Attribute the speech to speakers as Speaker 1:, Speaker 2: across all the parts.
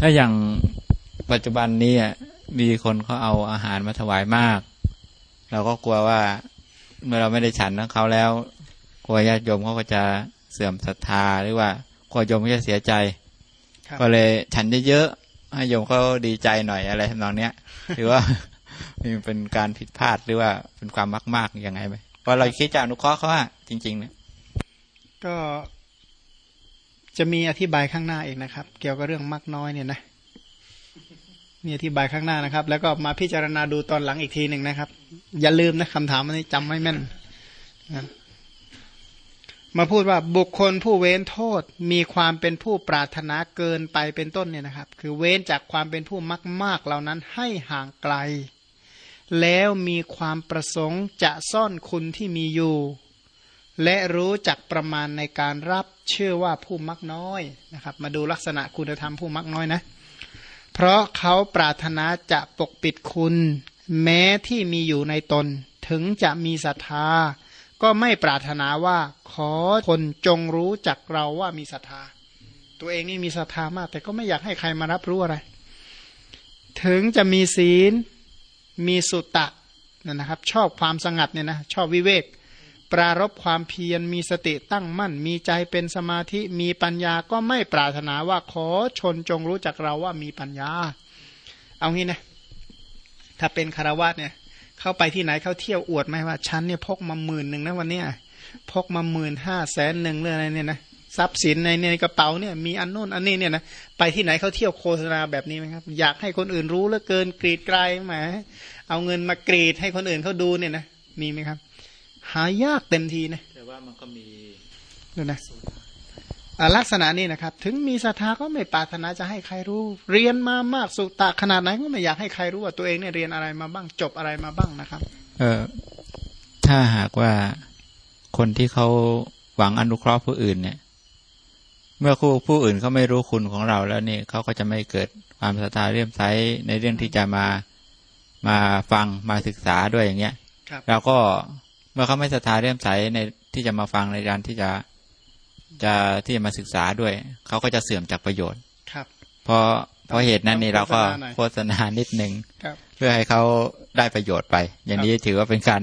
Speaker 1: ถ้าอย่างปัจจุบันนี้มีคนเขาเอาอาหารมาถวายมาก เราก็กลัวว่าเมื่อเราไม่ได้ฉันของเขาแล้วกลัวญาติโยมเขาก็จะเสื่อมศรัทธาหรือว่ากลัวโยมก็จะเสียใจ ก็เลยฉันเยอะๆให้โยมเขาดีใจหน่อยอะไรทำนองเนี้ยหรือว่ามีเป็นการผิดพลาดหรือว่าเป็นความมากมากยังไงไหมเพราะเราคิดจะอนุเคราะห์เขาว่าจริง ๆ เนี่ย
Speaker 2: ก็ จะมีอธิบายข้างหน้าเองนะครับ เกี่ยวกับเรื่องมากน้อยเนี่ยนะมีอธิบายข้างหน้านะครับ แล้วก็มาพิจารณาดูตอนหลังอีกทีหนึ่งนะครับ อย่าลืมนะคำถามอันนี้จำไม่แม่นนะมาพูดว่าบุคคลผู้เว้นโทษมีความเป็นผู้ปรารถนาเกินไปเป็นต้นเนี่ยนะครับ คือเว้นจากความเป็นผู้มักมากเหล่านั้นให้ห่างไกล แล้วมีความประสงค์จะซ่อนคุณที่มีอยู่ และรู้จักประมาณในการรับเชื่อว่าผู้มักน้อยนะครับ มาดูลักษณะคุณธรรมผู้มักน้อยนะ เพราะเขาปรารถนาจะปกปิดคุณ แม้ที่มีอยู่ในตน ถึงจะมีศรัทธา ก็ไม่ปรารถนาว่าขอคนจงรู้จักเราว่ามีศรัทธา ตัวเองนี่มีศรัทธามาก แต่ก็ไม่อยากให้ใครมารับรู้อะไร ถึงจะมีศีลมีสุตตะนะครับ ชอบความสงัดเนี่ยนะชอบวิเวก รารบความเพียรมีสติตั้งมั่น มีใจเป็นสมาธิมีปัญญาก็ไม่ปรารถนาว่าขอชนจงรู้จักเราว่ามีปัญญา เอางี้นะถ้าเป็นคารวะเนี่ย เข้าไปที่ไหนเข้าเที่ยวอวดไหมว่าฉันเนี่ยพกมาหมื่นหนึ่งนะวันเนี้ยพกมาหมื่นห้าแสนหนึ่งเรื่องอะไรเนี่ยนะทรัพย์สินในในกระเป๋าเนี่ยมีอันโน้นอันนี้เนี่ยนะไปที่ไหนเขาเที่ยวโฆษณาแบบนี้ไหมครับ อยากให้คนอื่นรู้แล้วเกินกรีดไกลแหมเอาเงินมากรีดให้คนอื่นเขาดูเนี่ยนะมีไหมครับ หายากเต็มทีนะ
Speaker 1: แต่ว่ามันก็มี
Speaker 2: ดูนะลักษณะนี้นะครับ ถึงมีศรัทธาก็ไม่ปรารถนาจะให้ใครรู้ เรียนมามากสุตะขนาดไหนก็ไม่อยากให้ใครรู้ว่าตัวเองเนี่ยเรียนอะไรมาบ้างจบอะไรมาบ้างนะครับ
Speaker 1: เออถ้าหากว่าคนที่เขาหวังอนุเคราะห์ผู้อื่นเนี่ย เมื่อคู่ผู้อื่นเขาไม่รู้คุณของเราแล้วเนี่ยเขาก็จะไม่เกิดความศรัทธาเรื่มใสในเรื่องที่จะมามาฟังมาศึกษาด้วยอย่างเงี้ยเราก็ เมื่อเขาไม่ศรัทธาเรื่มใสในที่จะมาฟังในการที่จะจะที่จะมาศึกษาด้วย เขาก็จะเสื่อมจากประโยชน์
Speaker 2: ครับ
Speaker 1: เพราะเพราะเหตุนั้นนี่เราก็โฆษณานิดนึงเพื่อให้เขาได้ประโยชน์ไป อย่างนี้ถือว่าเป็นการ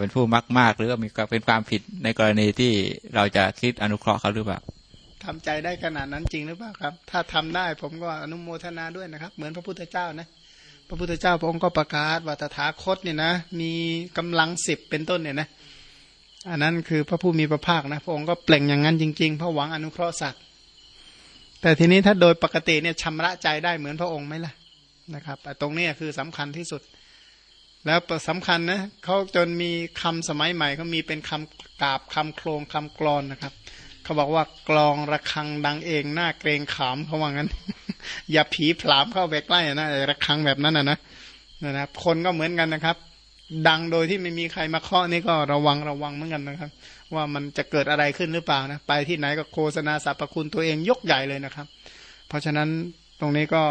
Speaker 1: เป็นผู้มักมากหรือว่ามีเป็นความผิดในกรณีที่เราจะคิดอนุเคราะห์เขาหรือเปล่า
Speaker 2: ทำใจได้ขนาดนั้นจริงหรือเปล่าครับ ถ้าทำได้ผมก็อนุโมทนาด้วยนะครับ เหมือนพระพุทธเจ้านะ พระพุทธเจ้าพระองค์ก็ประกาศว่าตถาคตเนี่ยนะ มีกำลังสิบเป็นต้นเนี่ยนะอันนั้นคือพระผู้มีพระภาคนะพระองค์ก็เปล่งอย่างนั้นจริงๆ เพราะหวังอนุเคราะห์สัตว์ แต่ทีนี้ถ้าโดยปกติเนี่ยชำระใจได้เหมือนพระองค์ไหมล่ะนะครับตรงนี้คือสำคัญที่สุด แล้วสำคัญนะเขาจนมีคำสมัยใหม่เขามีเป็นคำกาบคำโครงคำกรอนนะครับ เขาบอกว่ากลองระฆังดังเองหน้าเกรงขามเขาว่างั้น อย่าผีผลามเข้าไปใกล้นะระฆังแบบนั้นนะนะนะครับ คนก็เหมือนกันนะครับ ดังโดยที่ไม่มีใครมาเคาะนี่ก็ระวังระวังเหมือนกันนะครับ ว่ามันจะเกิดอะไรขึ้นหรือเปล่านะไปที่ไหนก็โฆษณาสรรพคุณตัวเองยกใหญ่เลยนะครับ เพราะฉะนั้นตรงนี้ก็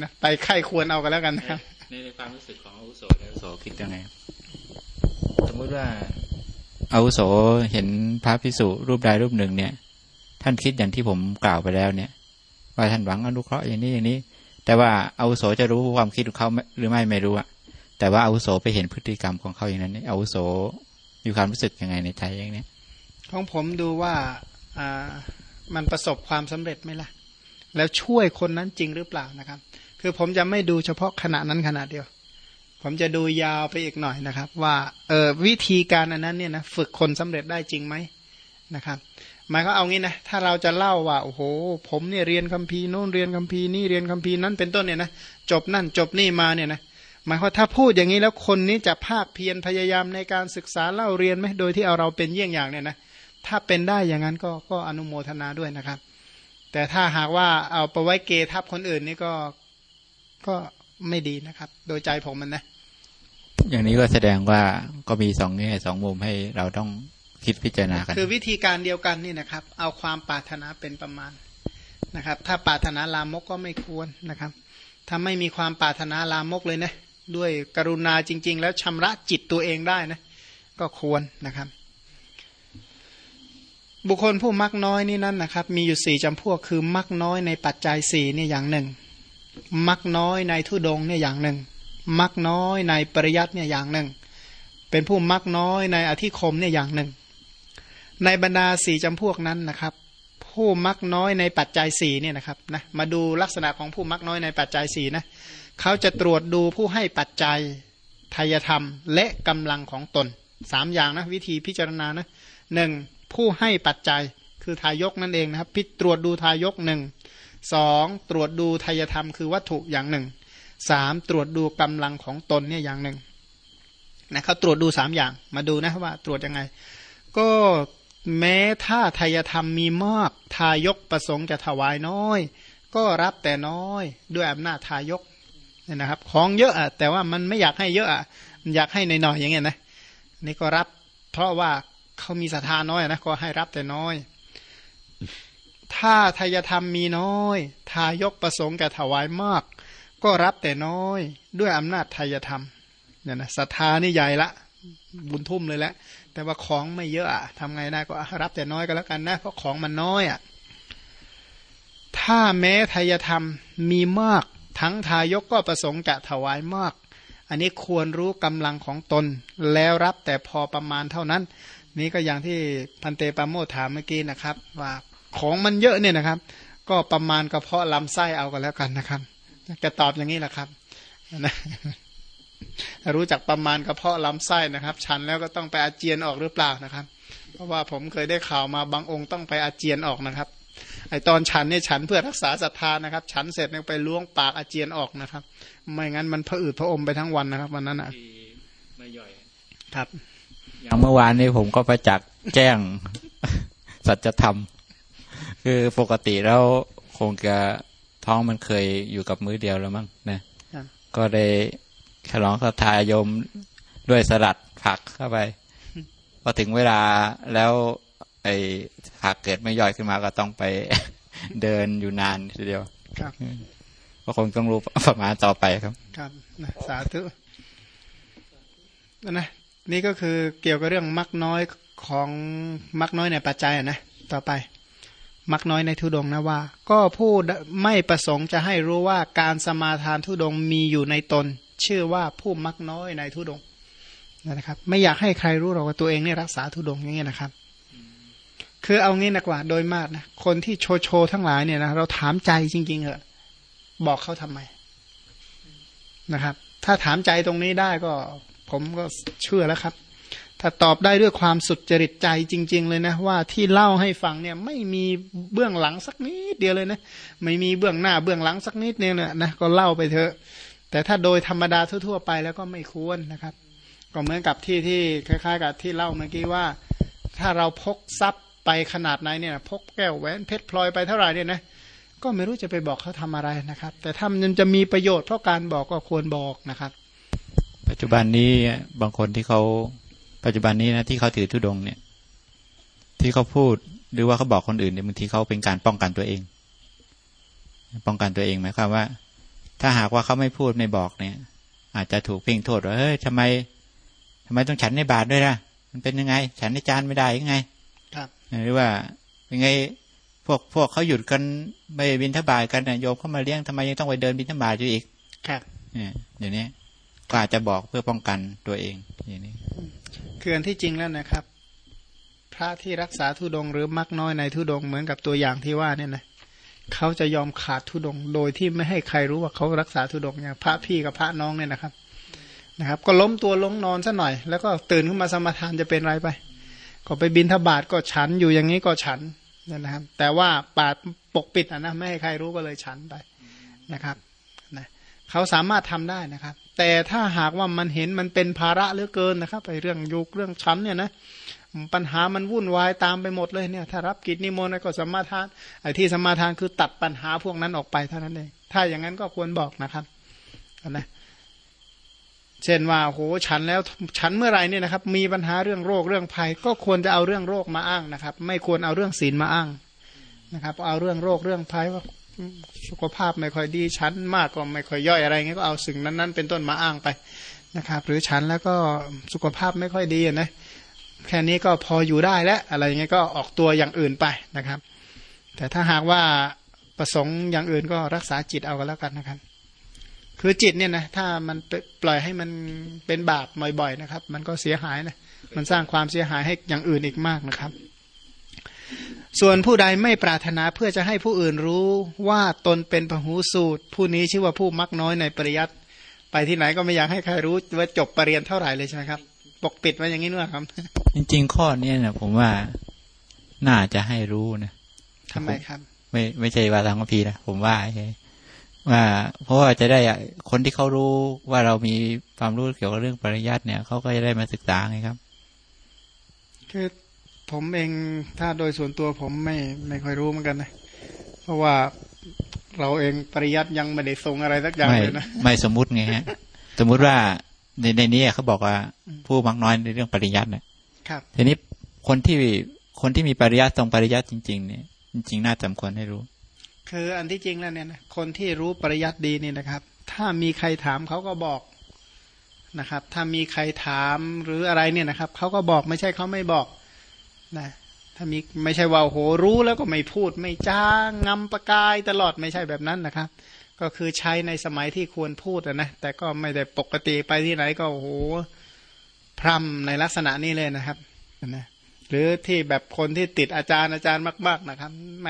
Speaker 2: นะไปไข้ควรเอากันแล้วกันนะครับ
Speaker 1: ในความรู้สึกของอาวุโสอาวุโสคิดยังไงสมมติว่า อาวุโสเห็นพระพิสุรูปใดรูปหนึ่งเนี่ย ท่านคิดอย่างที่ผมกล่าวไปแล้วเนี่ย ว่าท่านหวังอนุเคราะห์อย่างนี้อย่างนี้ แต่ว่าอาวุโสจะรู้ความคิดของเขาหรือไม่ไม่รู้อะแต่ว่าอาวุโสไปเห็นพฤติกรรมของเขาอย่างนั้นอาวุโสมีความรู้สึกยังไงในใจอย่างนี้
Speaker 2: ของผมดูว่าอ่ามันประสบความสำเร็จไหมล่ะ แล้วช่วยคนนั้นจริงหรือเปล่านะครับ คือผมจะไม่ดูเฉพาะขณะนั้นขณะเดียว ผมจะดูยาวไปอีกหน่อยนะครับ ว่าเออวิธีการอันนั้นเนี่ยนะฝึกคนสำเร็จได้จริงไหมนะครับหมายก็เอางี้นะถ้าเราจะเล่าว่าโอ้โห ผมเนี่ยเรียนคัมภีร์โน้นเรียนคัมภีร์นี่เรียนคัมภีร์นั้นเป็นต้นเนี่ยนะจบนั่นจบนี่มาเนี่ยนะหมายความถ้าพูดอย่างนี้แล้วคนนี้จะภาคเพียรพยายามในการศึกษาเล่าเรียนไหมโดยที่เอาเราเป็นเยี่ยงอย่างเนี่ยนะถ้าเป็นได้อย่างนั้นก็ก็อนุโมทนาด้วยนะครับ แต่ถ้าหากว่าเอาไปไว้เกทับคนอื่นนี่ก็ก็ ไม่ดีนะครับ โดยใจผมมันนะ
Speaker 1: อย่างนี้ก็แสดงว่าก็มีสองแง่สองมุมให้เราต้องคิดพิจารณากัน
Speaker 2: คือวิธีการเดียวกันนี่นะครับ เอาความปรารถนาเป็นประมาณนะครับ ถ้าปรารถนาลามกก็ไม่ควรนะครับ ถ้าไม่มีความปรารถนาลามกเลยนะด้วยกรุณาจริง ๆ แล้วชำระจิตตัวเองได้นะ ก็ควรนะครับ บุคคลผู้มักน้อยนี่นั่นนะครับ มีอยู่สี่จำพวกคือมักน้อยในปัจจัยสี่เนี่ยอย่างหนึ่ง มักน้อยในทุดงเนี่ยอย่างหนึ่ง มักน้อยในปริยัติเนี่ยอย่างหนึ่ง เป็นผู้มักน้อยในอธิคมเนี่ยอย่างหนึ่ง ในบรรดาสี่จำพวกนั้นนะครับ ผู้มักน้อยในปัจจัยสี่เนี่ยนะครับนะมาดูลักษณะของผู้มักน้อยในปัจจัยสี่นะเขาจะตรวจดูผู้ให้ปัจจัยทายธรรม และกำลังของตนสามอย่างนะวิธีพิจารณานะหนึ่งผู้ให้ปัจจัยคือทายกนั่นเองนะครับ พิตรวจดูทายกหนึ่ง สองตรวจดูทายธรรมคือวัตถุอย่างหนึ่งสามตรวจดูกำลังของตนเนี่ยอย่างหนึ่งนะเขาตรวจดูสามอย่างมาดูนะว่าตรวจยังไง ก็แม้ถ้าทายธรรมมีมากทายกประสงค์จะถวายน้อย ก็รับแต่น้อยด้วยอำนาจทายกเนี่ยนะครับ ของเยอะอะแต่ว่ามันไม่อยากให้เยอะอะมันอยากให้ในน้อยอย่างเงี้ยนะนี่ก็รับ เพราะว่าเขามีศรัทธาน้อยนะก็ให้รับแต่น้อย ถ้าทายธรรมมีน้อย ทายกประสงค์แก่ถวายมาก ก็รับแต่น้อย ด้วยอำนาจทายธรรมเนี่ยนะศรัทธานี่ใหญ่ละ บุญทุ่มเลยแหละแต่ว่าของไม่เยอะอะทำไงได้ก็รับแต่น้อยก็แล้วกันนะเพราะของมันน้อยอะถ้าแม้ทายธรรมมีมาก ทั้งทายกก็ประสงค์จะถวายมาก อันนี้ควรรู้กำลังของตน แล้วรับแต่พอประมาณเท่านั้น นี่ก็อย่างที่พันเตปาโมถามเมื่อกี้นะครับ ว่า ของมันเยอะเนี่ยนะครับ ก็ประมาณกระเพาะลำไส้เอากันแล้วกันนะครับ จะตอบอย่างนี้แหละครับนะรู้จักประมาณกระเพาะลำไส้นะครับฉันแล้วก็ต้องไปอาเจียนออกหรือเปล่านะครับ เพราะว่าผมเคยได้ข่าวมาบางองค์ต้องไปอาเจียนออกนะครับ ไอตอนฉันเนี่ยฉันเพื่อรักษาศรัทธานะครับ ฉันเสร็จเนี่ยไปล้วงปากอาเจียนออกนะครับ ไม่งั้นมันผะอืดผะอมไปทั้งวันนะครับ วันนั้นอะครับ
Speaker 1: อย่างเมื่อวานนี้ผมก็ประจักษ์แจ้งสัจธรรม คือปกติแล้วคงจะท้องมันเคยอยู่กับมือเดียวแล้วมั้งนะก็ได้ฉลองสทายมด้วยสลัดผักเข้าไปพอถึงเวลาแล้ว ไอ้ผักเกิดไม่ย่อยขึ้นมาก็ต้องไปเดินอยู่นานทีเดียว ครับก็คงต้องรู้ประมาณต่อไปครับ
Speaker 2: ครับสาธุนะนี่ก็คือเกี่ยวกับเรื่องมักน้อยของมักน้อยในปัจจัยนะ ต่อไป มักน้อยในทุดงนะว่า ก็ผู้ไม่ประสงค์จะให้รู้ว่าการสมาทานทุดงมีอยู่ในตน ชื่อว่าผู้มักน้อยในทุดงนะครับ ไม่อยากให้ใครรู้หรอกว่าตัวเองเนี่ยรักษาทุดงอย่างเงี้ยนะครับ คือเอางี้นะกว่าโดยมากนะคนที่โชโชทั้งหลายเนี่ยนะเราถามใจจริง ๆเหอะบอกเขาทำไมนะครับ ถ้าถามใจตรงนี้ได้ก็ ผมก็เชื่อแล้วครับ ถ้าตอบได้ด้วยความสุดจริตใจจริง ๆ เลยนะ ว่าที่เล่าให้ฟังเนี่ยไม่มีเบื้องหลังสักนิดเดียวเลยนะ ไม่มีเบื้องหน้าเบื้องหลังสักนิดเนี่ยนะก็เล่าไปเถอะ แต่ถ้าโดยธรรมดาทั่ว ๆ ไปแล้วก็ไม่ควรนะครับ ก็เหมือนกับที่ที่คล้าย ๆ กับที่เล่าเมื่อกี้ว่า ถ้าเราพกทรัพย์ไปขนาดไหนเนี่ยพกแก้วแหวนเพชรพลอยไปเท่าไหร่เนี่ยนะก็ไม่รู้จะไปบอกเขาทำอะไรนะครับ แต่ถ้ามันจะมีประโยชน์เพราะการบอกก็ควรบอกนะครับ
Speaker 1: ปัจจุบันนี้บางคนที่เขา ปัจจุบันนี้นะที่เขาถือทุดงเนี่ย ที่เขาพูดหรือว่าเขาบอกคนอื่นเนี่ยบางทีเขาเป็นการป้องกันตัวเอง ป้องกันตัวเองหมายความว่า ถ้าหากว่าเขาไม่พูดไม่บอกเนี่ย อาจจะถูกเพ่งโทษว่าเฮ้ยทำไมทำไมต้องฉันในบาทด้วยล่ะ มันเป็นยังไง ฉันในจานไม่ได้ยังไง
Speaker 2: ครับ
Speaker 1: หรือว่าเป็นไงพวกพวกเขาหยุดกันไปบินทบาทกันโยมเข้ามาเลี้ยงทำไมยังต้องไปเดินบินทบาทอยู่อีก
Speaker 2: ครับ
Speaker 1: เนี่ยเดี๋ยวนี้ก็อาจจะบอกเพื่อป้องกันตัวเองอย่างนี้
Speaker 2: คืออันที่จริงแล้วนะครับ พระที่รักษาทุดงหรือมักน้อยในทุดงเหมือนกับตัวอย่างที่ว่าเนี่ยนะเขาจะยอมขาดทุดง โดยที่ไม่ให้ใครรู้ว่าเขารักษาทุดงอย่างพระพี่กับพระน้องเนี่ยนะครับนะครับ ก็ล้มตัวลงนอนซะหน่อย แล้วก็ตื่นขึ้นมาสมาทานจะเป็นไรไป ก็ไปบินทบาทก็ฉันอยู่อย่างนี้ก็ฉันนะครับ แต่ว่าปาดปกปิดอะนะไม่ให้ใครรู้ก็เลยฉันไปนะครับนะเขาสามารถทำได้นะครับ แต่ถ้าหากว่ามันเห็นมันเป็นภาระเหลือเกินนะครับไปเรื่องยุกเรื่องชั้นเนี่ยนะปัญหามันวุ่นวายตามไปหมดเลยเนี่ย ถ้ารับกิจนิมนต์ก็สมาทานไอ้ที่สมาทานคือตัดปัญหาพวกนั้นออกไปเท่านั้นเองถ้าอย่างนั้นก็ควรบอกนะครับนะเช่นว่าโหฉันแล้วฉันเมื่อไรเนี่ยนะครับ มีปัญหาเรื่องโรคเรื่องภัย ก็ควรจะเอาเรื่องโรคมาอ้างนะครับ ไม่ควรเอาเรื่องศีลมาอ้างนะครับเอาเรื่องโรคเรื่องภัยว่า สุขภาพไม่ค่อยดีชั้นมากก็ไม่ค่อยย่อยอะไรเงี้ยก็เอาสิ่งนั้นๆเป็นต้นมาอ้างไปนะครับ หรือชั้นแล้วก็สุขภาพไม่ค่อยดีนะแค่นี้ก็พออยู่ได้แล้วอะไรเงี้ยก็ออกตัวอย่างอื่นไปนะครับ แต่ถ้าหากว่าประสงค์อย่างอื่นก็รักษาจิตเอากันแล้วกันนะครับ คือจิตเนี่ยนะถ้ามันปล่อยให้มันเป็นบาปบ่อยๆนะครับ มันก็เสียหายนะมันสร้างความเสียหายให้อย่างอื่นอีกมากนะครับ ส่วนผู้ใดไม่ปรารถนาเพื่อจะให้ผู้อื่นรู้ว่าตนเป็นพหูสูตร ผู้นี้ชื่อว่าผู้มักน้อยในปริยัติไปที่ไหนก็ไม่อยากให้ใครรู้ว่าจบปรริญญาเท่าไหร่เลยใช่ไหมครับปกปิดไว้อย่างนี้นู่นครับ
Speaker 1: จริง ๆ ข้อนี้นะผมว่าน่าจะให้รู้นะ
Speaker 2: ทำไมครับ
Speaker 1: ไม่ไม่ใช่ว่าทางคัมภีร์นะผมว่าว่า เพราะว่าจะได้คนที่เขารู้ว่าเรามีความรู้เกี่ยวกับเรื่องปริยัติเนี่ยเขาก็จะได้มาศึกษาไงครับ
Speaker 2: คือ ผมเองถ้าโดยส่วนตัวผมไม่ไม่ค่อยรู้เหมือนกันนะ เพราะว่าเราเองปริยัติยังไม่ได้ทรงอะไรสักอย่าง
Speaker 1: ไม่
Speaker 2: เลยนะ
Speaker 1: ไม่สมมุติไงฮะ สมมุติว่าในในนี้เขาบอกว่าผู้มักน้อยในเรื่องปริยัติเนี่ย
Speaker 2: ครับ
Speaker 1: ทีนี้คนที่คนที่มีปริยัติตรงปริยัติจริง ๆ เนี่ย จริงๆน่าสมควรให้รู้
Speaker 2: คืออันที่จริงแล้วเนี่ยนะคนที่รู้ปริยัติดีนี่นะครับ ถ้ามีใครถามเขาก็บอกนะครับ ถ้ามีใครถามหรืออะไรเนี่ยนะครับเขาก็บอกไม่ใช่เขาไม่บอก นะถ้ามีไม่ใช่ว่าโหรู้แล้วก็ไม่พูดไม่จ้างงำประกายตลอดไม่ใช่แบบนั้นนะครับ ก็คือใช้ในสมัยที่ควรพูดนะแต่ก็ไม่ได้ปกติไปที่ไหนก็โหพร่ำในลักษณะนี้เลยนะครับนะหรือที่แบบคนที่ติดอาจารย์อาจารย์มาก ๆนะครับแหม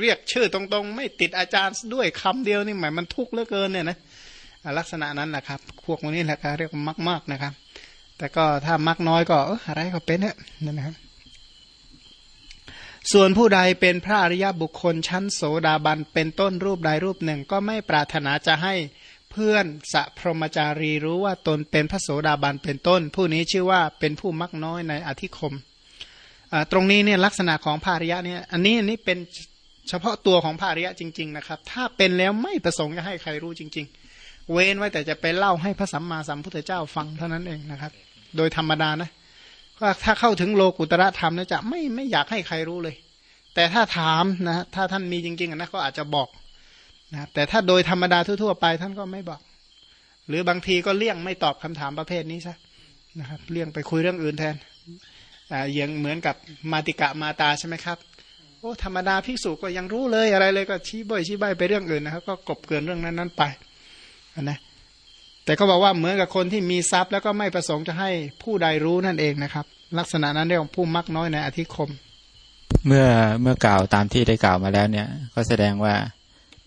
Speaker 2: เรียกชื่อตรงๆ ไม่ติดอาจารย์ด้วยคำเดียวนี่หมายมันทุกข์เหลือเกินเนี่ยนะลักษณะนั้นนะครับพวกนี้แหละครับเรียกมาก ๆนะครับ แต่ก็ถ้ามักน้อยก็อะไรก็เป็นเนี่ยนะครับ ส่วนผู้ใดเป็นพระอริยบุคคลชั้นโสดาบันเป็นต้นรูปใดรูปหนึ่งก็ไม่ปรารถนาจะให้เพื่อนสัพรมจารีรู้ว่าตนเป็นพระโสดาบันเป็นต้น ผู้นี้ชื่อว่าเป็นผู้มักน้อยในอธิคม ตรงนี้เนี่ยลักษณะของภาริยะเนี่ยอันนี้อันนี้เป็นเฉพาะตัวของภาริยะจริง ๆนะครับ ถ้าเป็นแล้วไม่ประสงค์จะให้ใครรู้จริง ๆ เว้นไว้แต่จะไปเล่าให้พระสัมมาสัมพุทธเจ้าฟังเท่านั้นเองนะครับ โดยธรรมดานะ ก็ถ้าเข้าถึงโลกุตระธรรมนะจะไม่ไม่อยากให้ใครรู้เลย แต่ถ้าถามนะถ้าท่านมีจริงๆนะก็อาจจะบอกนะแต่ถ้าโดยธรรมดาทั่วๆไปท่านก็ไม่บอก หรือบางทีก็เลี่ยงไม่ตอบคำถามประเภทนี้ซะนะครับเลี่ยงไปคุยเรื่องอื่นแทนอ่ายังเหมือนกับมาติกะมาตาใช่ไหมครับโอ้ธรรมดาภิกษุก็ยังรู้เลยอะไรเลยก็ชี้บ่อยชี้ใบไปเรื่องอื่นนะครับ ก็กบเกินเรื่องนั้นๆไปนะ แต่ก็บอกว่าเหมือนกับคนที่มีทรัพย์ แล้วก็ไม่ประสงค์จะให้ผู้ใดรู้นั่นเองนะครับ ลักษณะนั้นเรียกว่าผู้มักน้อยในอธิคม
Speaker 1: เมื่อเมื่อกล่าวตามที่ได้กล่าวมาแล้วเนี่ย ก็แสดงว่า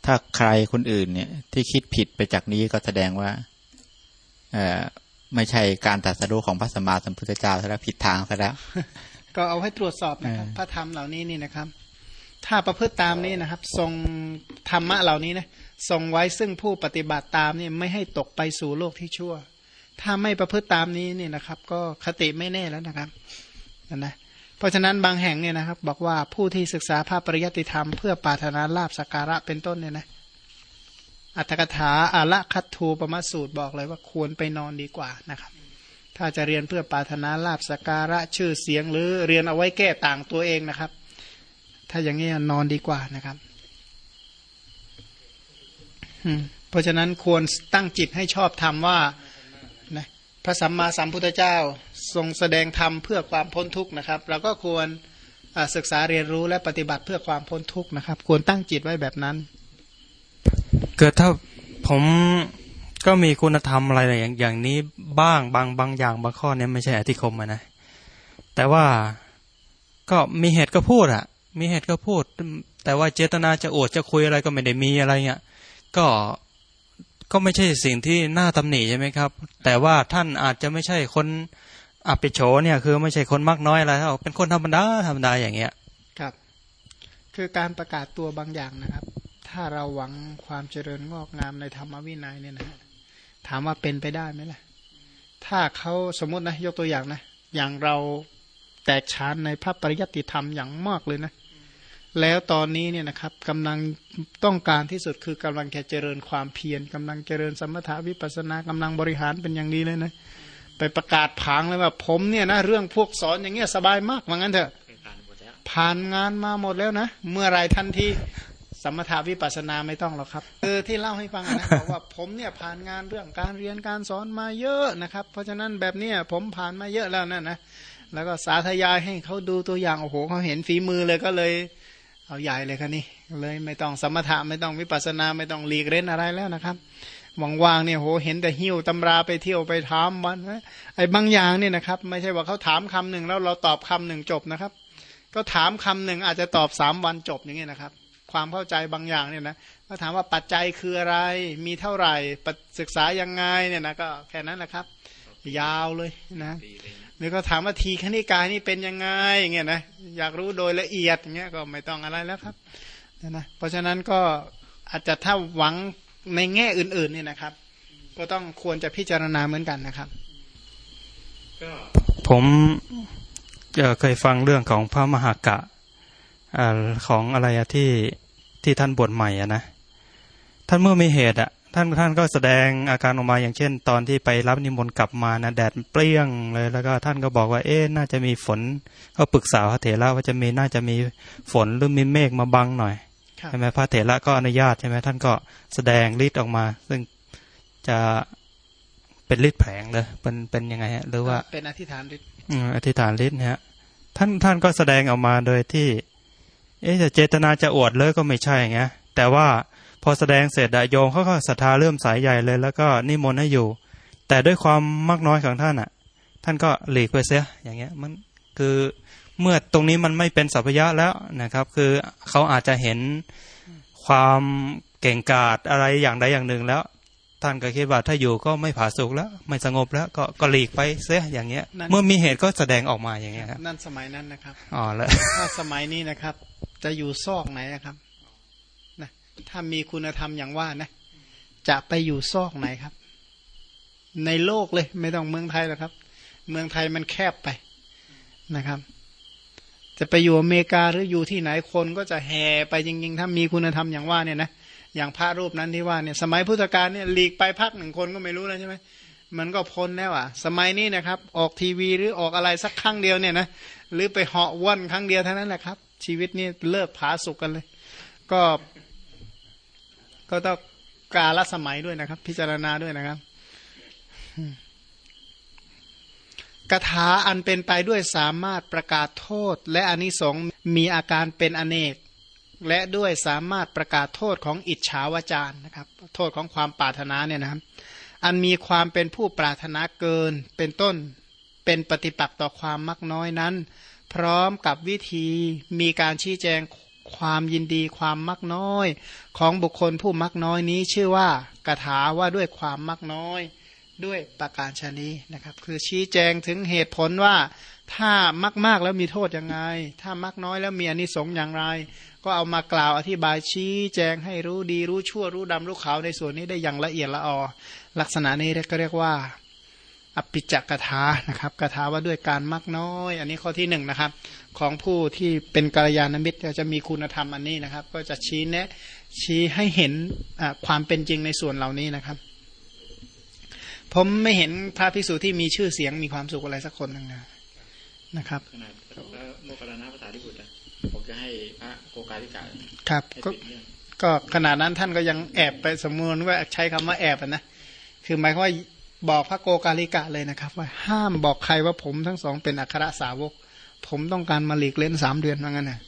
Speaker 1: ถ้าใครคนอื่นเนี่ยที่คิดผิดไปจากนี้ก็แสดงว่าเออไม่ใช่การตรัสรู้ของพระสัมมาสัมพุทธเจ้าซะแล้วผิดทางซะแล้ว
Speaker 2: ก็เอาให้ตรวจสอบนะครับ
Speaker 1: เออ
Speaker 2: พระธรรมเหล่านี้นี่นะครับ ถ้าประพฤติตามนี้นะครับ ทรงธรรมะเหล่านี้นะ ทรงไว้ซึ่งผู้ปฏิบัติตามนี่ไม่ให้ตกไปสู่โลกที่ชั่ว ถ้าไม่ประพฤติตามนี้นี่นะครับ ก็คติไม่แน่แล้วนะครับนั่นะเพราะฉะนั้นบางแห่งเนี่ยนะครับ บอกว่าผู้ที่ศึกษาภาพปริยัติธรรมเพื่อปารถนาลาบสักการะเป็นต้นเนี่ยนะอัตถกถาอาละคัตทูปมาสูตรบอกเลยว่าควรไปนอนดีกว่านะครับ ถ้าจะเรียนเพื่อปารถนาลาบสการะชื่อเสียงหรือเรียนเอาไว้แก้ต่างตัวเองนะครับ ถ้าอย่างนี้นอนดีกว่านะครับ เพราะฉะนั้นควรตั้งจิตให้ชอบธรรมว่านะพระสัมมาสัมพุทธเจ้าทรงแสดงธรรมเพื่อความพ้นทุกข์นะครับ เราก็ควรอ่าศึกษาเรียนรู้และปฏิบัติเพื่อความพ้นทุกข์นะครับ ควรตั้งจิตไว้แบบนั้น
Speaker 3: เกิดถ้าผมก็มีคุณธรรมอะไรอย่างอย่างนี้บ้างบางบางอย่างบางข้อเนี้ยไม่ใช่อธิคมอะนะแต่ว่าก็มีเหตุก็พูดอะมีเหตุก็พูด แต่ว่าเจตนาจะอวดจะคุยอะไรก็ไม่ได้มีอะไรเงี้ย ก็ก็ไม่ใช่สิ่งที่น่าตำหนิใช่ไหมครับ แต่ว่าท่านอาจจะไม่ใช่คนอัปปิโฉเนี่ยคือไม่ใช่คนมากน้อยอะไรเขาเป็นคนธรรมดาธรรมดาอย่างเงี้ย
Speaker 2: ครับ คือการประกาศตัวบางอย่างนะครับ ถ้าเราหวังความเจริญงอกงามในธรรมวินัยเนี่ยนะถามว่าเป็นไปได้ไหมล่ะ ถ้าเขาสมมตินะยกตัวอย่างนะ อย่างเราแตกฉานในพระปริยัติธรรมอย่างมากเลยนะ แล้วตอนนี้เนี่ยนะครับกำลังต้องการที่สุดคือกำลังแค่เจริญความเพียรกำลังเจริญสมถาวิปัสนากำลังบริหารเป็นอย่างดีเลยนะไปประกาศผางเลยว่าผมเนี่ยนะเรื่องพวกสอนอย่างเงี้ยสบายมากว่างั้นเถอะผ่านงานมาหมดแล้วนะเมื่อไรทันทีสมถาวิปัสสนาไม่ต้องหรอกครับเออที่เล่าให้ฟังนะบอกว่าผมเนี่ยผ่านงานเรื่องการเรียนการสอนมาเยอะนะครับ เพราะฉะนั้นแบบเนี้ยผมผ่านมาเยอะแล้วนั่นนะแล้วก็สาธยายให้เขาดูตัวอย่างโอ้โหเขาเห็นฝีมือเลยก็เลย เอาใหญ่เลยครับนี่เลยไม่ต้องสมถะไม่ต้องวิปัสสนาไม่ต้องหลีกเล่นอะไรแล้วนะครับว่างๆเนี่ยโหเห็นแต่หิ้วตำราไปเที่ยวไปถามวันไอ้บางอย่างเนี่ยนะครับ ไม่ใช่ว่าเขาถามคำหนึ่งแล้วเราตอบคำหนึ่งจบนะครับ ก็ถามคำหนึ่งอาจจะตอบสามวันจบอย่างเงี้ยนะครับ ความเข้าใจบางอย่างเนี่ยนะก็ถามว่าปัจจัยคืออะไร มีเท่าไหร่ศึกษายังไงเนี่ยนะก็แค่นั้นแหละครับ ยาวเลยนะ หรือก็ถามว่าทีขณิกายนี่เป็นยังไงอย่างเงี้ยนะอยากรู้โดยละเอียดอย่างเงี้ยก็ไม่ต้องอะไรแล้วครับนะเพราะฉะนั้นก็อาจจะถ้าหวังในแง่อื่นๆเนี่ยนะครับ ก็ต้องควรจะพิจารณาเหมือนกันนะครับ
Speaker 3: ก็ผมเคยฟังเรื่องของพระมหากะอของอะไรอะที่ที่ท่านบวชใหม่อะนะท่านเมื่อมีเหตุอะ ท่านท่านก็แสดงอาการออกมาอย่างเช่น ตอนที่ไปรับนิมนต์กลับมานะแดดเปรี้ยงเลย แล้วก็ท่านก็บอกว่าเอ๊น่าจะมีฝน ก็ปรึกษาพระเถระว่าจะมีน่าจะมีฝนหรือมีเมฆมาบังหน่อยใช่ไหมพระเถระก็อนุญาตใช่ไหมท่านก็แสดงฤทธิ์ออกมา ซึ่งจะเป็นฤทธิ์แผลงเลยเป็นเป็นยังไงฮะหรือว่า
Speaker 2: เป็นอธิษฐานฤทธิ์
Speaker 3: อธิษฐานฤทธิ์เนี่ยท่านท่านก็แสดงออกมาโดยที่ เอ๊ะจะเจตนาจะอวดเลยก็ไม่ใช่ไงแต่ว่า พอแสดงเสร็จโยมเขาก็ศรัทธาเริ่มสายใหญ่เลย แล้วก็นิมนต์ให้อยู่ แต่ด้วยความมากน้อยของท่านอะท่านก็หลีกไปเสียอย่างเงี้ยมันคือเมื่อตรงนี้มันไม่เป็นสัพยะแล้วนะครับ คือเขาอาจจะเห็นความเก่งกาจอะไรอย่างใดอย่างหนึ่งแล้ว ท่านก็คิดว่าถ้าอยู่ก็ไม่ผาสุกแล้ว ไม่สงบแล้วก็ก็หลีกไปเสียอย่างเงี้ย เมื่อมีเหตุก็แสดงออกมาอย่างเงี้ยครับ
Speaker 2: นั่นสมัยนั้นนะครับ
Speaker 3: อ๋อแล้ว
Speaker 2: ถ้าสมัยนี้นะครับ จะอยู่ซอกไหนนะครับนะ ถ้ามีคุณธรรมอย่างว่านะ จะไปอยู่ซอกไหนครับ ในโลกเลย ไม่ต้องเมืองไทยหรอกครับ เมืองไทยมันแคบไปนะครับ จะไปอยู่อเมริกาหรืออยู่ที่ไหนคนก็จะแห่ไปจริงๆ ถ้ามีคุณธรรมอย่างว่าเนี่ยนะอย่างพระรูปนั้นที่ว่าเนี่ยสมัยพุทธกาลเนี่ยหลีกไปพักหนึ่งคนก็ไม่รู้แล้วใช่ไหมมันก็พ้นแล้วอะ สมัยนี้นะครับ ออกทีวีหรือออกอะไรสักครั้งเดียวเนี่ยนะหรือไปเหาะว่อนครั้งเดียวเท่านั้นแหละครับ ชีวิตนี่เลิกผาสุกกันเลย ก็ ก็ต้องกาลสมัยด้วยนะครับ พิจารณาด้วยนะครับกถาอันเป็นไปด้วยสามารถประกาศโทษ และอนิสงส์มีอาการเป็นอเนก และด้วยสามารถประกาศโทษของอิจฉาวจารนะครับ โทษของความปรารถนาเนี่ยนะครับ อันมีความเป็นผู้ปรารถนาเกินเป็นต้นเป็นปฏิปักษ์ต่อความมักน้อยนั้น พร้อมกับวิธีมีการชี้แจง ความยินดีความมักน้อย ของบุคคลผู้มักน้อยนี้ชื่อว่ากถาว่าด้วยความมักน้อย ด้วยประการชนีนะครับ คือชี้แจงถึงเหตุผลว่าถ้ามากมากแล้วมีโทษยังไง ถ้ามากน้อยแล้วมีอนิสงส์อย่างไร ก็เอามากล่าวอธิบายชี้แจงให้รู้ดีรู้ชั่วรู้ดำรู้ขาวในส่วนนี้ได้อย่างละเอียดละออลักษณะนี้ก็เรียกว่าอภิจักถานะครับกถาว่าด้วยการมักน้อย อันนี้ข้อที่หนึ่งนะครับ ของผู้ที่เป็นกัลยาณมิตรจะมีคุณธรรมอันนี้นะครับ ก็จะชี้แนะชี้ให้เห็นความเป็นจริงในส่วนเหล่านี้นะครับ ผมไม่เห็นพระภิกษุที่มีชื่อเสียงมีความสุขอะไรสักคนนึงนะนะครับขนาดโมกขลานาภาษาที่บุตรผมจะให้พระโกกาลิกาครับก็ก็ขนาดนั้นท่านก็ยังแอบไปสมมติว่าใช้คำว่าแอบนะคือหมายความว่าบอกพระโกกาลิกะเลยนะครับ ว่าห้ามบอกใครว่าผมทั้งสองเป็นอัครสาวก ผมต้องการมาหลีกเล่นสามเดือนว่างั้นนะ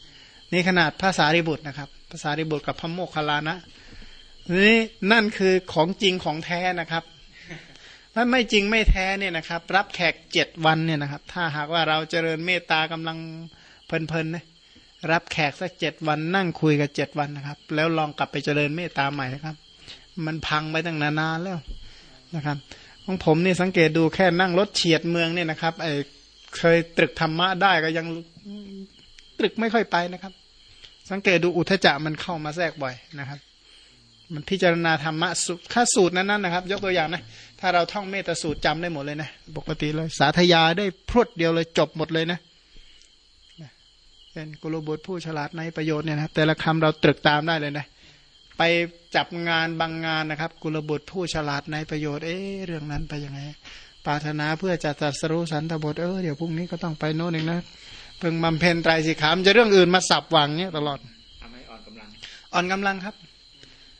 Speaker 2: นี่ขนาดภาษาริบุตรนะครับภาษาริบุตรกับพระโมคคัลลานะนี่นั่นคือของจริงของแท้นะครับถ้าไม่จริงไม่แท้เนี่ยนะครับ รับแขกเจ็ดวันเนี่ยนะครับ ถ้าหากว่าเราเจริญเมตตากำลังเพลินๆนะรับแขกสักเจ็ดวันนั่งคุยกับเจ็ดวันนะครับ แล้วลองกลับไปเจริญเมตตาใหม่นะครับ มันพังไปตั้งนานๆแล้วนะครับของผมนี่สังเกตดูแค่นั่งรถเฉียดเมืองเนี่ยนะครับไอ เคยตรึกธรรมะได้ก็ยังตรึกไม่ค่อยไปนะครับ สังเกตดูอุทจักมันเข้ามาแทรกบ่อยนะครับ มันพิจารณาธรรมะสูตรค่าสูตรนั้นๆนะครับ ยกตัวอย่างนะ ถ้าเราท่องเมตสูตรจำได้หมดเลยนะปกติเลยสาธยาได้พรวดเดียวเลยจบหมดเลยนะเป็นกุลบุตรผู้ฉลาดในประโยชน์เนี่ยนะแต่ละคำเราตรึกตามได้เลยนะไปจับงานบางงานนะครับ กุลบุตรผู้ฉลาดในประโยชน์เอ๊เรื่องนั้นไปยังไง ปรารถนาเพื่อจะตัดสรุสันตบทเออเดี๋ยวพรุ่งนี้ก็ต้องไปโน่นเองนะเพิ่งบำเพ็ญไตรสิขามจะเรื่องอื่นมาสับวังเนี่ยตลอด
Speaker 1: ทำให้อ่อนกำลัง
Speaker 2: อ่อนกำลังครับ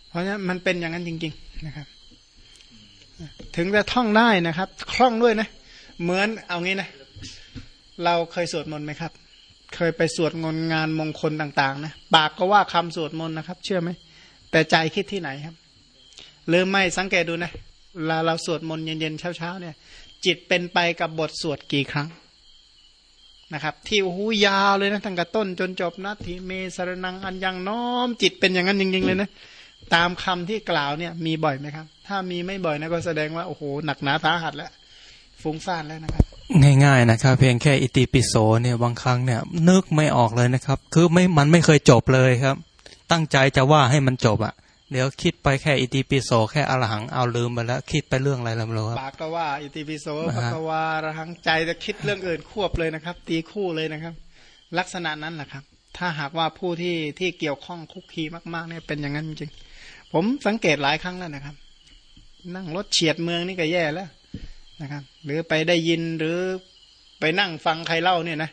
Speaker 2: เพราะฉะนั้นมันเป็นอย่างนั้นจริง ๆนะครับ ถึงจะท่องได้นะครับ คล่องด้วยนะ เหมือนเอางี้นะ เราเคยสวดมนต์ไหมครับ เคยไปสวดมนต์งานมงคลต่าง ๆ นะปากก็ว่าคำสวดมนต์นะครับ เชื่อไหมแต่ใจคิดที่ไหนครับหรือไม่สังเกตดูนะ เวลาเราสวดมนต์เย็นๆเช้าๆเนี่ย จิตเป็นไปกับบทสวดกี่ครั้งนะครับ ที่โอ้โหยาวเลยนะตั้งแต่ต้นจนจบนะทีเมสรนังอันยังน้อม จิตเป็นอย่างนั้นจริงๆเลยนะตามคำที่กล่าวเนี่ย มีบ่อยไหมครับ ถ้ามีไม่บ่อยนะก็แสดงว่าโอ้โหหนักหนาสาหัสแล้วฟุ้งซ่านแล้วนะครับ
Speaker 3: ง่ายๆนะครับ เพียงแค่อิติปิโสเนี่ยบางครั้งเนี่ยนึกไม่ออกเลยนะครับ คือไม่มันไม่เคยจบเลยครับ ตั้งใจจะว่าให้มันจบอะ เดี๋ยวคิดไปแค่อิติปิโสแค่อรหังเอาลืมไปแล้ว คิดไปเรื่องอะไรแล้วไม่รู้ครับ
Speaker 2: ปากก็ว่าอิติปิโส
Speaker 3: อ่าฮะ
Speaker 2: ปากก็ว่าระหังใจจะคิดเรื่องอื่นควบเลยนะครับ ตีคู่เลยนะครับ ลักษณะนั้นแหละครับ ถ้าหากว่าผู้ที่ที่เกี่ยวข้องคุกคีมากๆเนี่ยเป็นอย่างนั้นจริงๆผมสังเกตหลายครั้งแล้วนะครับ นั่งรถเฉียดเมืองนี่ก็แย่แล้วนะครับ หรือไปได้ยินหรือไปนั่งฟังใครเล่าเนี่ยนะ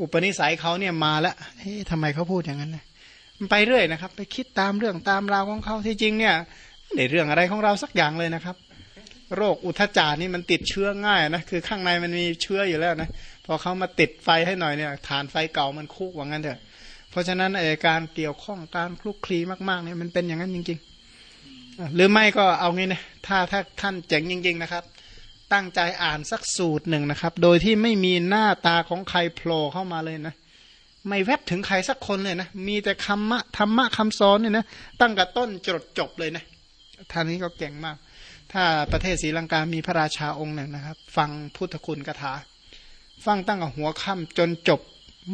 Speaker 2: อุปนิสัยเขาเนี่ยมาแล้วเฮ้ยทำไมเขาพูดอย่างนั้นนะมัน ไปเรื่อยนะครับ ไปคิดตามเรื่องตามราวของเขาที่จริงเนี่ยไม่ได้เรื่องอะไรของเราสักอย่างเลยนะครับ โรคอุทจารนี่มันติดเชื้อง่ายนะคือข้างในมันมีเชื้ออยู่แล้วนะพอเขามาติดไฟให้หน่อยเนี่ยฐานไฟเก่ามันคุกว่างั้นเถอะเพราะฉะนั้นไอการเกี่ยวข้องการคลุกคลีมากๆเนี่ยมันเป็นอย่างนั้นจริง ๆ หรือไม่ก็เอางี้นะถ้าถ้าท่านเจ๋งจริง ๆ นะครับ ตั้งใจอ่านสักสูตรหนึ่งนะครับ โดยที่ไม่มีหน้าตาของใครโผล่เข้ามาเลยนะ ไม่แวบถึงใครสักคนเลยนะมีแต่คำมะธรรมะคำสอนเนี่ยนะตั้งแต่ต้นจดจบเลยนะท่านนี้ก็เก่งมาก ถ้าประเทศศรีลังกามีพระราชาองค์หนึ่งนะครับ ฟังพุทธคุณคาถา ฟังตั้งแต่หัวค่ำจนจบ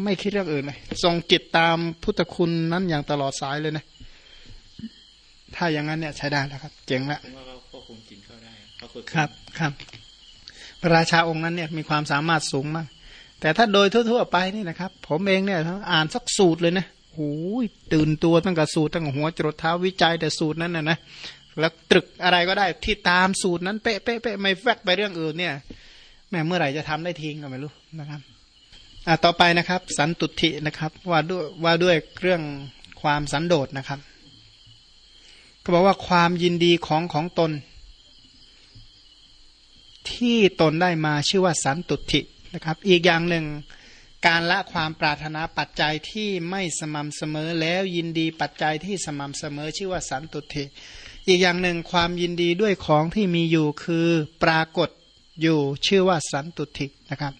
Speaker 2: ไม่คิดเรื่องอื่นเลยทรงจิตตามพุทธคุณนั้นอย่างตลอดสายเลยนะ ถ้าอย่างนั้นเนี่ยใช้ได้แล้วครับ เจ๋งละ
Speaker 1: ผมว่าเขาควบคุมจิตเขาได้เขาฝึก
Speaker 2: ครับครับพระราชาองค์นั้นเนี่ยมีความสามารถสูงมาก แต่ถ้าโดยทั่วๆไปนี่นะครับ ผมเองเนี่ยอ่านสักสูตรเลยนะโอ้ยตื่นตัวตั้งแต่สูตรตั้งหัวจรดเท้าวิจัยแต่สูตรนั้นนะนะแล้วตรึกอะไรก็ได้ที่ตามสูตรนั้นเป๊ะเป๊ะเป๊ะไม่แวกไปเรื่องอื่นเนี่ยแม่เมื่อไหร่จะทำได้ทิ้งก็ไม่รู้นะครับอ่าต่อไปนะครับ สันตุทินะครับ ว่าด้วยว่าด้วยเรื่องความสันโดษนะครับก็บอกว่าความยินดีของของตน ที่ตนได้มาชื่อว่าสันตุทิ นะครับ อีกอย่างหนึ่ง การละความปรารถนาปัจจัยที่ไม่สม่ำเสมอแล้วยินดีปัจจัยที่สม่ำเสมอชื่อว่าสันตุทิอีกอย่างหนึ่งความยินดีด้วยของที่มีอยู่คือปรากฏอยู่ชื่อว่าสันตุทินะครับ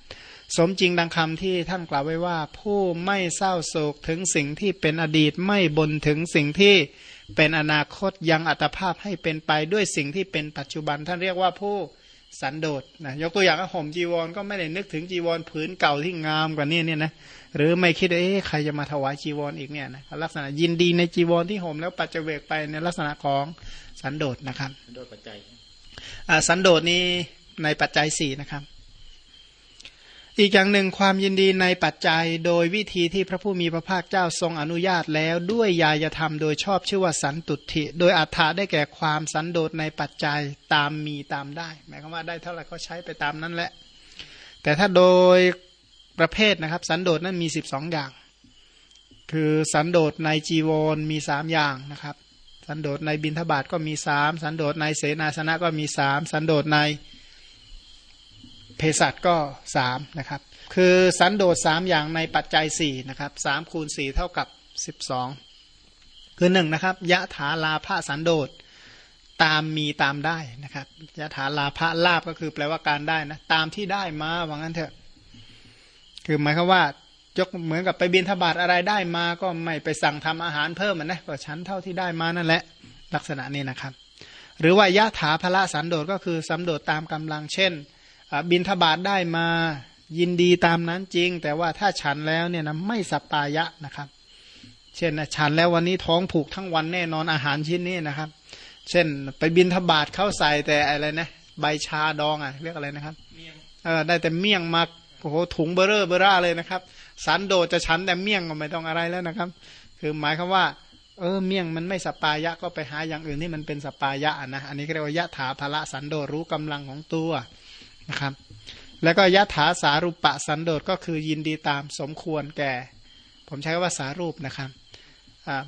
Speaker 2: สมจริงดังคำที่ท่านกล่าวไว้ว่า ผู้ไม่เศร้าโศกถึงสิ่งที่เป็นอดีตไม่บนถึงสิ่งที่เป็นอนาคตยังอัตภาพให้เป็นไปด้วยสิ่งที่เป็นปัจจุบันท่านเรียกว่าผู้ สันโดษนะยกตัวอย่างว่าห่มจีวรก็ไม่ได้นึกถึงจีวรผืนเก่าที่งามกว่านี้เนี่ยนะหรือไม่คิดว่าเอ๊ะใครจะมาถวายจีวรอีกเนี่ยนะลักษณะยินดีในจีวรที่ห่มแล้วปัจเจเวกไปในลักษณะของสันโดษนะครับ
Speaker 1: โดยปัจจัย
Speaker 2: อ่าสันโดษนี้ในปัจจัยสี่นะครับ อีกอย่างหนึ่งความยินดีในปัจจัยโดยวิธีที่พระผู้มีพระภาคเจ้าทรงอนุญาตแล้วด้วยยายธรรมโดยชอบชื่อว่าสันตุทิโดยอัฏฐาได้แก่ความสันโดษในปัจจัยตามมีตามได้ หมายความว่าได้เท่าไหร่ก็ใช้ไปตามนั้นแหละ แต่ถ้าโดยประเภทนะครับ สันโดษนั้นมีสิบสองอย่าง คือสันโดษในจีวรมีสามอย่างนะครับ สันโดษในบิณฑบาตก็มีสามสันโดษในเสนาสนะก็มีสามสันโดษใน เภสัชก็สามนะครับ คือสันโดษสามอย่างในปัจจัยสี่นะครับสามคูณสี่เท่ากับสิบสองคือหนึ่งนะครับยะถาลาภสันโดษตามมีตามได้นะครับยะถาลาภลาบก็คือแปลว่าการได้นะตามที่ได้มาว่างั้นเถอะ คือหมายความว่ายกเหมือนกับไปบินทบาทอะไรได้มาก็ไม่ไปสั่งทำอาหารเพิ่มมันนะก็ชั้นเท่าที่ได้มานั่นแหละ ลักษณะนี้นะครับ หรือว่ายะถาภละสันโดษก็คือสันโดษตามกำลังเช่น บินทบาทได้มายินดีตามนั้นจริง แต่ว่าถ้าฉันแล้วเนี่ยนะไม่สัปปายะนะครับ เช่นนะฉันแล้ววันนี้ท้องผูกทั้งวันแน่นอนอาหารชิ้นนี้นะครับ เช่น ไปบินทบาทเข้าใส่แต่อะไรนะใบชาดองอะเรียกอะไรนะครับเออได้แต่เมี่ยงมาโอ้โหถุงเบ้อเร่อเบ้อร่าเลยนะครับ สันโดษจะฉันแต่เมี่ยงก็ไม่ต้องอะไรแล้วนะครับ คือหมายคำว่า เออเมี่ยงมันไม่สปายะก็ไปหาอย่างอื่นที่มันเป็นสปายะนะอันนี้ก็เรียกว่ายะถาภละสันโดษรู้กำลังของตัว นะครับ แล้วก็ยถาสารุปปสันโดษก็คือยินดีตามสมควรแก่ ผมใช้คำว่าสารูปนะครับ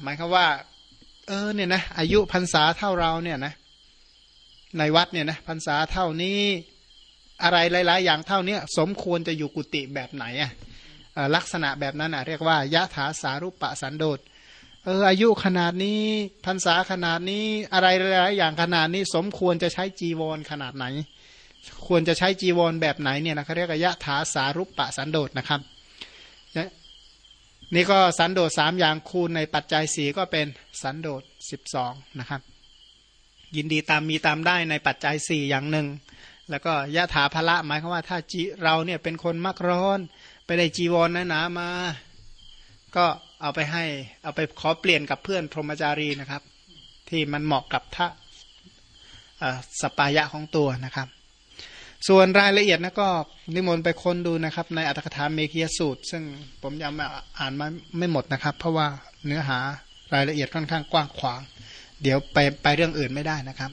Speaker 2: หมายความว่า เออเนี่ยนะอายุพรรษาเท่าเราเนี่ยนะในวัดเนี่ยนะพรรษาเท่านี้อะไรหลาย ๆ อย่างเท่านี้สมควรจะอยู่กุฏิแบบไหนอะลักษณะแบบนั้นอะเรียกว่ายะถาสารุปปะสันโดษเอออายุขนาดนี้พรรษาขนาดนี้อะไรหลายอย่างขนาดนี้ สมควรจะใช้จีวรขนาดไหน ควรจะใช้จีวรแบบไหนเนี่ยนะเขาเรียกยะถาสารุปปะสันโดษนะครับ นี่ก็สันโดษสามอย่างคูณในปัจจัยสี่ก็เป็นสันโดษสิบสองนะครับ ยินดีตามมีตามได้ในปัจจัยสี่อย่างหนึ่งแล้วก็ยะถาภละหมายความว่าถ้าจีเราเนี่ยเป็นคนมักร้อน ไปได้จีวรนะหนามา ก็เอาไปให้ เอาไปขอเปลี่ยนกับเพื่อนพรหมจารีนะครับ ที่มันเหมาะกับท่าสปายะของตัวนะครับ ส่วนรายละเอียดนะก็นิมนต์ไปค้นดูนะครับ ในอัตถกถาเมขียสูตร ซึ่งผมยังอ่านมาไม่หมดนะครับ เพราะว่าเนื้อหารายละเอียดค่อนข้างกว้างขวาง เดี๋ยวไปไปเรื่องอื่นไม่ได้นะครับ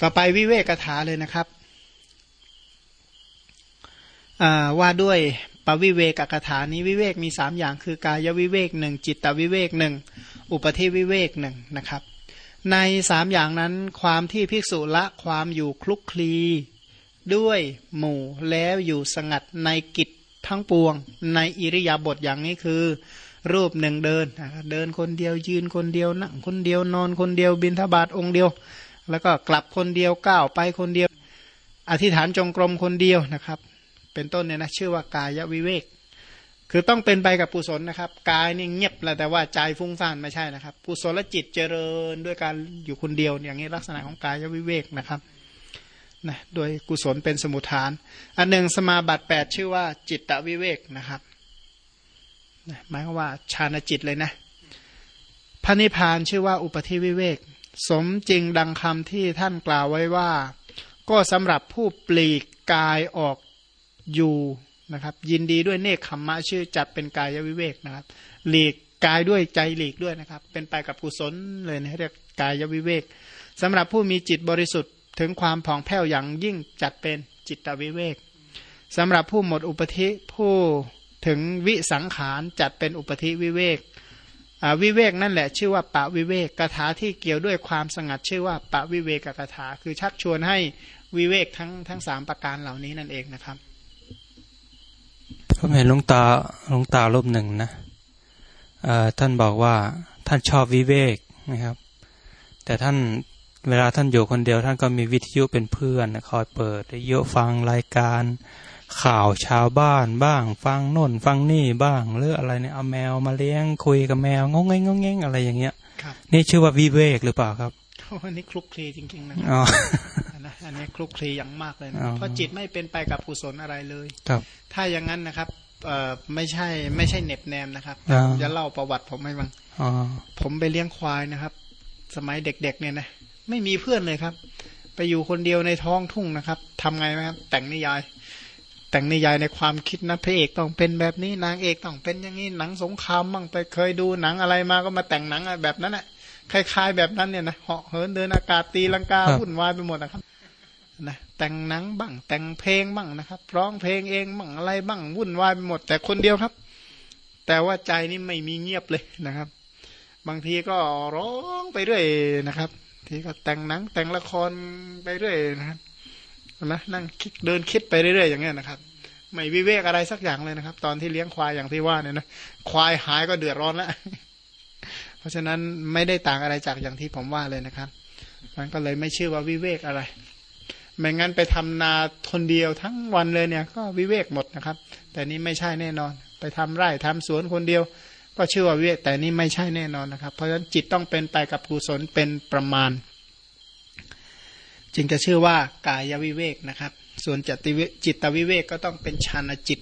Speaker 2: ต่อไปวิเวกถาเลยนะครับว่าด้วยปวิเวกกถานี้วิเวกมีสามอย่างคือกายวิเวกหนึ่งจิตวิเวกหนึ่งอุปธิวิเวกหนึ่งนะครับ ในสามอย่างนั้นความที่ภิกษุละความอยู่คลุกคลี ด้วยหมู่แล้วอยู่สงัดในกิจทั้งปวง ในอิริยาบถอย่างนี้คือ รูปหนึ่งเดิน เดินคนเดียวยืนคนเดียวนั่งคนเดียวนอนคนเดียวบินทบาทองค์เดียว แล้วก็กลับคนเดียวก้าวไปคนเดียว อธิษฐานจงกรมคนเดียวนะครับ เป็นต้นเนี่ยนะชื่อว่ากายวิเวก คือต้องเป็นไปกับกุศลนะครับ กายนี่เงียบแหละแต่ว่าใจฟุ้งซ่านไม่ใช่นะครับกุศลจิตเจริญด้วยการอยู่คนเดียวอย่างนี้ลักษณะของกายวิเวกนะครับ นะโดยกุศลเป็นสมุทฐาน อันหนึ่งสมาบัติแปดชื่อว่าจิตตวิเวกนะครับนะหมายความว่าฌานจิตเลยนะพระนิพพานชื่อว่าอุปธิวิเวก สมจริงดังคำที่ท่านกล่าวไว้ว่า ก็สำหรับผู้ปลีกกายออกอยู่นะครับยินดีด้วยเนคขมมะชื่อจัดเป็นกายวิเวกนะครับหลีกกายด้วยใจหลีกด้วยนะครับ เป็นไปกับกุศลเลยนะเรียกกายวิเวกสำหรับผู้มีจิตบริสุทธิ์ ถึงความผ่องแผ้วอย่างยิ่งจัดเป็นจิตวิเวกสำหรับผู้หมดอุปธิผู้ถึงวิสังขารจัดเป็นอุปธิวิเวกวิเวกนั่นแหละชื่อว่าปะวิเวกกถาที่เกี่ยวด้วยความสงัดชื่อว่าปะวิเวกกถาคือชักชวนให้วิเวกทั้งทั้งสามประการเหล่านี้นั่นเองนะครับ
Speaker 3: ผมเห็นลุงตาลุงตารูปหนึ่งนะท่านบอกว่าท่านชอบวิเวกนะครับ แต่ท่าน เวลาท่านอยู่คนเดียวท่านก็มีวิทยุเป็นเพื่อนคอยเปิดวิทยุฟังรายการ ข่าวชาวบ้านบ้าง ฟังโน่น ฟังนี่บ้างหรืออะไรเนี่ยเอาแมวมาเลี้ยงคุยกับแมวงงงงงอะไรอย่างเงี้ยนี่ชื่อว่าวิเวกหรือเปล่าครับ
Speaker 2: อันนี้คลุกคลีจริง ๆนะครับนะอันนี้คลุกคลีอย่างมากเลยนะเพราะจิตไม่เป็นไปกับกุศลอะไรเลย
Speaker 3: ครับ
Speaker 2: ถ้าอย่างนั้นนะครับเอ่อไม่ใช่ไม่ใช่เน็บแนมนะครับจะเล่าประวัติผมให้ฟังผมไปเลี้ยงควายนะครับ สมัยเด็ก ๆ เนี่ยนะ ไม่มีเพื่อนเลยครับ ไปอยู่คนเดียวในท้องทุ่งนะครับทำไงไหมครับ แต่งนิยาย แต่งนิยายในความคิดนะพระเอกต้องเป็นแบบนี้นางเอกต้องเป็นอย่างนี้หนังสงครามบ้างไปเคยดูหนังอะไรมาก็มาแต่งหนังแบบนั้นแหละคล้ายๆแบบนั้นเนี่ยนะเหาะเหินเดินอากาศตีลังกาวุ่นวายไปหมดนะครับนะแต่งหนังบ้างแต่งเพลงบ้างนะครับ ร้องเพลงเองบ้างอะไรบ้างวุ่นวายไปหมด แต่คนเดียวครับ แต่ว่าใจนี่ไม่มีเงียบเลยนะครับ บางทีก็ร้องไปเรื่อยนะครับ ทีก็แต่งหนังแต่งละครไปเรื่อยนะครับนะนั่งคิดเดินคิดไปเรื่อยๆอย่างเงี้ยนะครับ ไม่วิเวกอะไรสักอย่างเลยนะครับ ตอนที่เลี้ยงควายอย่างที่ว่าเนี่ยนะควายหายก็เดือดร้อนแล้วเพราะฉะนั้นไม่ได้ต่างอะไรจากอย่างที่ผมว่าเลยนะครับ มันก็เลยไม่ชื่อว่าวิเวกอะไรไม่งั้นไปทำนาคนเดียวทั้งวันเลยเนี่ย ก็วิเวกหมดนะครับ แต่นี้ไม่ใช่แน่นอน ไปทำไร่ทำสวนคนเดียว ก็ชื่อว่าวิเวกแต่นี้ไม่ใช่แน่นอนนะครับ เพราะฉะนั้นจิตต้องเป็นไปกับกุศลเป็นประมาณ จึงจะชื่อว่ากายวิเวกนะครับ ส่วนจิจิตวิเวกก็ต้องเป็นฌานจิต